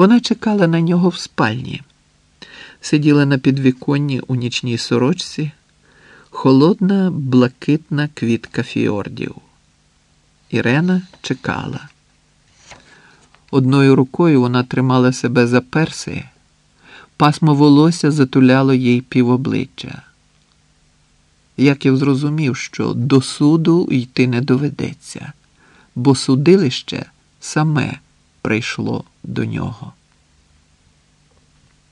Вона чекала на нього в спальні, сиділа на підвіконні у нічній сорочці, холодна, блакитна квітка фіордів. Ірена чекала. Одною рукою вона тримала себе за перси, пасмо волосся затуляло їй півобличчя. Яків зрозумів, що до суду йти не доведеться, бо судилище саме прийшло до нього.